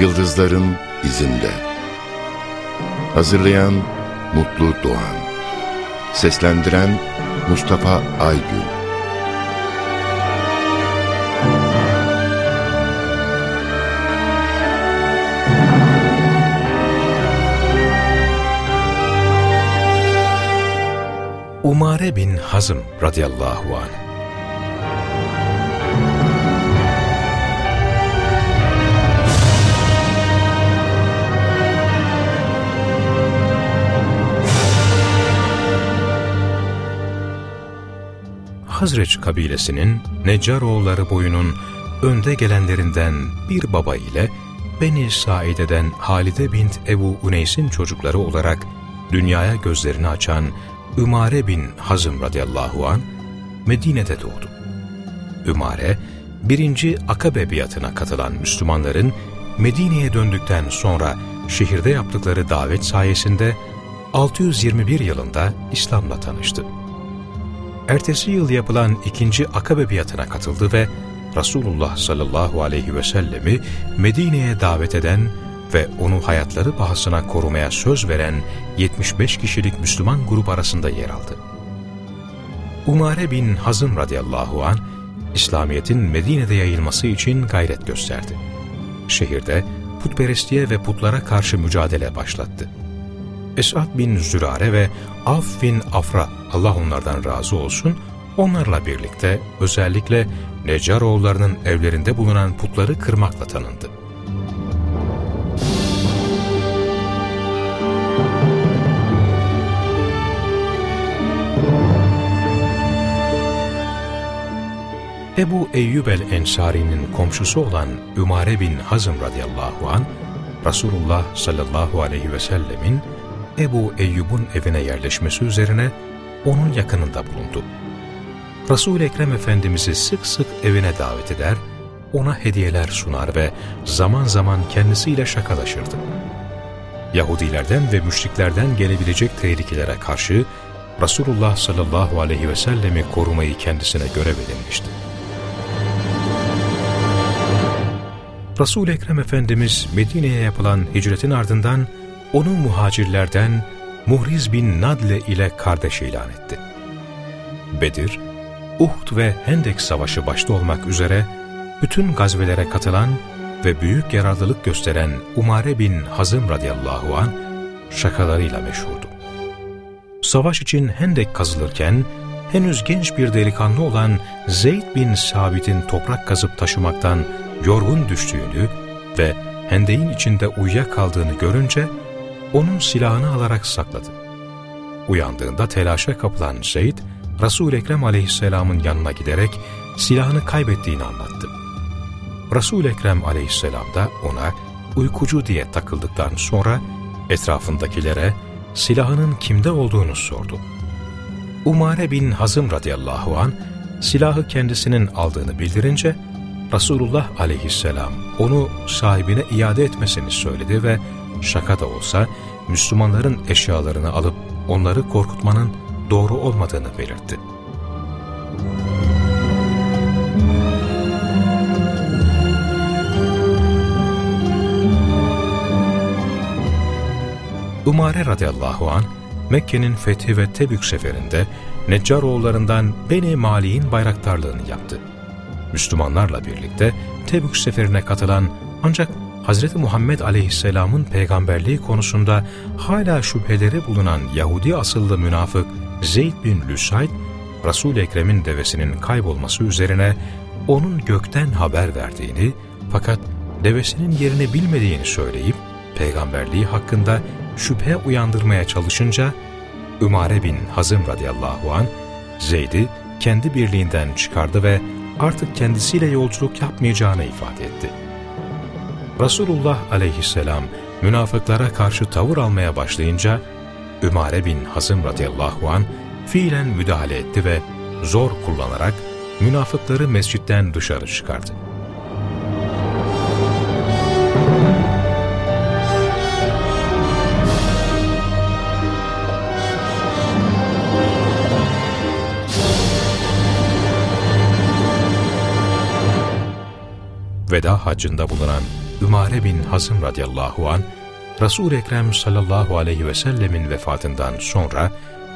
Yıldızların izinde. Hazırlayan Mutlu Doğan. Seslendiren Mustafa Aygün. Umare bin Hazım radıyallahu anh Hazreç kabilesinin Neccaroğulları boyunun önde gelenlerinden bir baba ile Beni Saide'den Halide bint Ebu Uneys'in çocukları olarak dünyaya gözlerini açan Ümare bin Hazım radıyallahu an Medine'de doğdu. Ümare, birinci Akabe biatına katılan Müslümanların Medine'ye döndükten sonra şehirde yaptıkları davet sayesinde 621 yılında İslam'la tanıştı ertesi yıl yapılan ikinci Akabe biatına katıldı ve Resulullah sallallahu aleyhi ve sellemi Medine'ye davet eden ve onu hayatları bahasına korumaya söz veren 75 kişilik Müslüman grup arasında yer aldı. Umare bin Hazım radıyallahu an İslamiyet'in Medine'de yayılması için gayret gösterdi. Şehirde putperestliğe ve putlara karşı mücadele başlattı. Esad bin Zürare ve Af bin Afra, Allah onlardan razı olsun, onlarla birlikte özellikle Neccaroğullarının evlerinde bulunan putları kırmakla tanındı. Ebu Eyyub el-Ensari'nin komşusu olan Ümare bin Hazım radıyallahu an Resulullah sallallahu aleyhi ve sellemin Ebu Eyyub'un evine yerleşmesi üzerine onun yakınında bulundu. Resul-i Ekrem Efendimiz'i sık sık evine davet eder, ona hediyeler sunar ve zaman zaman kendisiyle şakalaşırdı. Yahudilerden ve müşriklerden gelebilecek tehlikelere karşı Resulullah sallallahu aleyhi ve sellemi korumayı kendisine görev edinmişti. Resul-i Ekrem Efendimiz Medine'ye yapılan hicretin ardından onu muhacirlerden Muhriz bin Nadle ile kardeş ilan etti. Bedir, Uhud ve Hendek Savaşı başta olmak üzere bütün gazvelere katılan ve büyük yararlılık gösteren Umare bin Hazım radıyallahu an şakalarıyla meşhurdu. Savaş için Hendek kazılırken henüz genç bir delikanlı olan Zeyd bin Sabit'in toprak kazıp taşımaktan yorgun düştüğünü ve hendeğin içinde uyuyakaldığını görünce onun silahını alarak sakladı. Uyandığında telaşa kapılan Zeyd, Resul-i Ekrem aleyhisselamın yanına giderek silahını kaybettiğini anlattı. Resul-i Ekrem aleyhisselam da ona uykucu diye takıldıktan sonra etrafındakilere silahının kimde olduğunu sordu. Umare bin Hazım radıyallahu an silahı kendisinin aldığını bildirince Resulullah aleyhisselam onu sahibine iade etmesini söyledi ve şaka da olsa Müslümanların eşyalarını alıp onları korkutmanın doğru olmadığını belirtti. Umare radıyallahu an Mekke'nin fethi ve Tebük seferinde Neccaroğullarından Beni Mali'nin bayraktarlığını yaptı. Müslümanlarla birlikte Tebük seferine katılan ancak Hz. Muhammed aleyhisselamın peygamberliği konusunda hala şüpheleri bulunan Yahudi asıllı münafık Zeyd bin Lüsayd, Resul-i Ekrem'in devesinin kaybolması üzerine onun gökten haber verdiğini fakat devesinin yerini bilmediğini söyleyip peygamberliği hakkında şüphe uyandırmaya çalışınca Ümare bin Hazım radıyallahu an Zeyd'i kendi birliğinden çıkardı ve artık kendisiyle yolculuk yapmayacağını ifade etti. Resulullah aleyhisselam münafıklara karşı tavır almaya başlayınca Ümare bin Hazım radıyallahu an fiilen müdahale etti ve zor kullanarak münafıkları mescitten dışarı çıkardı. Veda haccında bulunan Ümare bin Hazım radıyallahu an Resul-i Ekrem sallallahu aleyhi ve sellemin vefatından sonra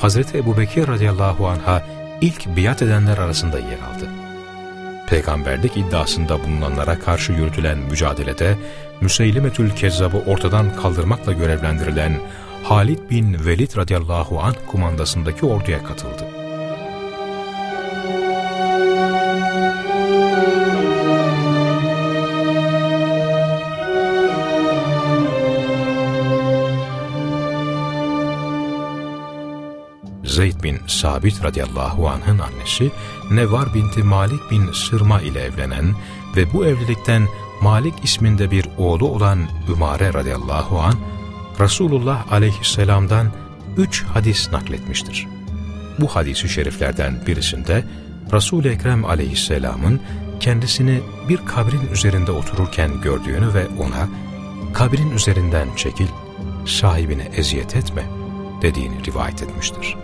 Hazreti Ebubekir radıyallahu anh'a ilk biat edenler arasında yer aldı. Peygamberlik iddiasında bulunanlara karşı yürütülen mücadelede Müseylimetül Kezzab'ı ortadan kaldırmakla görevlendirilen Halid bin Velid radıyallahu anh kumandasındaki orduya katıldı. Zeyd bin Sabit radıyallahu anh'ın annesi Nevar binti Malik bin Sırma ile evlenen ve bu evlilikten Malik isminde bir oğlu olan Ümare radıyallahu an Resulullah aleyhisselamdan üç hadis nakletmiştir. Bu hadisi şeriflerden birisinde Resul-i Ekrem aleyhisselamın kendisini bir kabrin üzerinde otururken gördüğünü ve ona kabrin üzerinden çekil, sahibine eziyet etme dediğini rivayet etmiştir.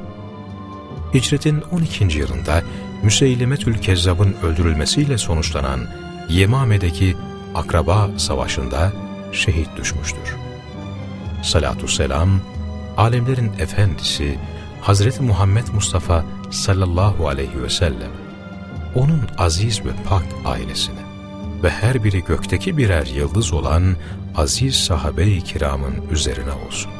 Hicretin 12. yılında Müseylimetül Kezzab'ın öldürülmesiyle sonuçlanan Yemame'deki Akraba Savaşı'nda şehit düşmüştür. Salatü selam, alemlerin efendisi Hazreti Muhammed Mustafa sallallahu aleyhi ve sellem, onun aziz ve pak ailesine ve her biri gökteki birer yıldız olan aziz sahabe-i kiramın üzerine olsun.